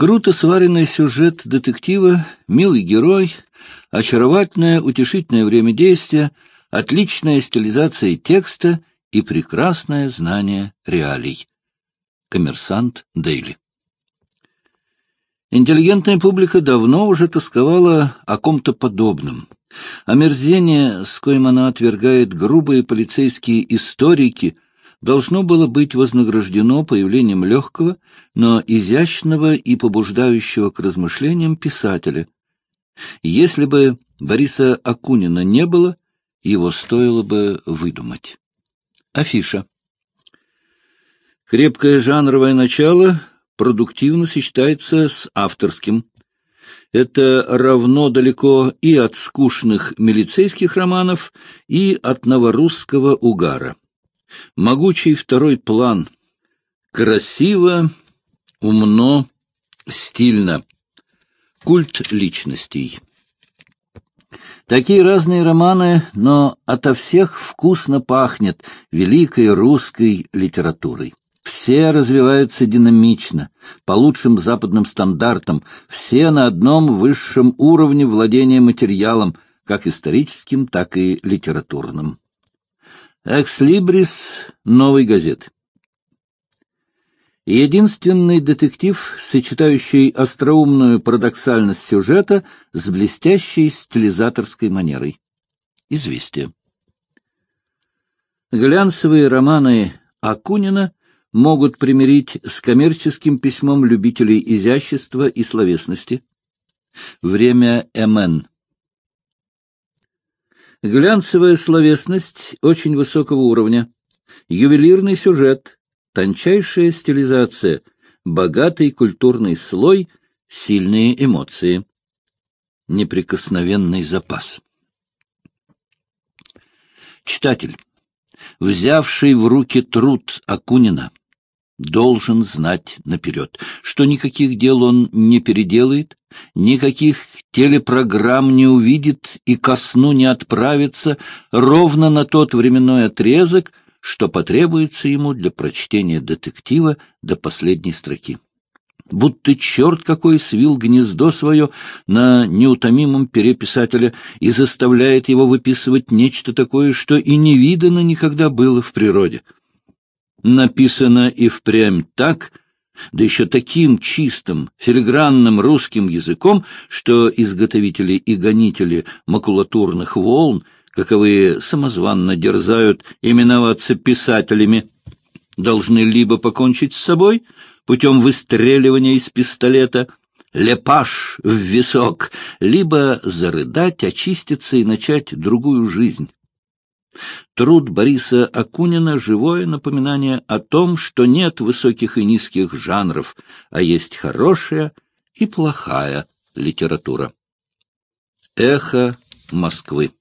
Круто сваренный сюжет детектива, милый герой, очаровательное, утешительное время действия, отличная стилизация текста и прекрасное знание реалий. Коммерсант Дейли. Интеллигентная публика давно уже тосковала о ком-то подобном. Омерзение, с коим она отвергает грубые полицейские историки, должно было быть вознаграждено появлением легкого, но изящного и побуждающего к размышлениям писателя. Если бы Бориса Акунина не было, его стоило бы выдумать. Афиша. Крепкое жанровое начало продуктивно сочетается с авторским. Это равно далеко и от скучных милицейских романов, и от новорусского угара. Могучий второй план. Красиво, умно, стильно. Культ личностей. Такие разные романы, но ото всех вкусно пахнет великой русской литературой. Все развиваются динамично, по лучшим западным стандартам, все на одном высшем уровне владения материалом, как историческим, так и литературным. «Экслибрис» новой газеты. Единственный детектив, сочетающий остроумную парадоксальность сюжета с блестящей стилизаторской манерой. Известие. Глянцевые романы Акунина могут примирить с коммерческим письмом любителей изящества и словесности. Время МН. Глянцевая словесность очень высокого уровня. Ювелирный сюжет, тончайшая стилизация, богатый культурный слой, сильные эмоции. Неприкосновенный запас. Читатель, взявший в руки труд Акунина, должен знать наперед, что никаких дел он не переделает, никаких телепрограмм не увидит и ко сну не отправится ровно на тот временной отрезок, что потребуется ему для прочтения детектива до последней строки. Будто черт какой свил гнездо свое на неутомимом пере писателя и заставляет его выписывать нечто такое, что и не видано никогда было в природе — написано и впрямь так, да еще таким чистым, филигранным русским языком, что изготовители и гонители макулатурных волн, каковые самозванно дерзают именоваться писателями, должны либо покончить с собой путем выстреливания из пистолета, лепаш в висок, либо зарыдать, очиститься и начать другую жизнь. Труд Бориса Акунина — живое напоминание о том, что нет высоких и низких жанров, а есть хорошая и плохая литература. Эхо Москвы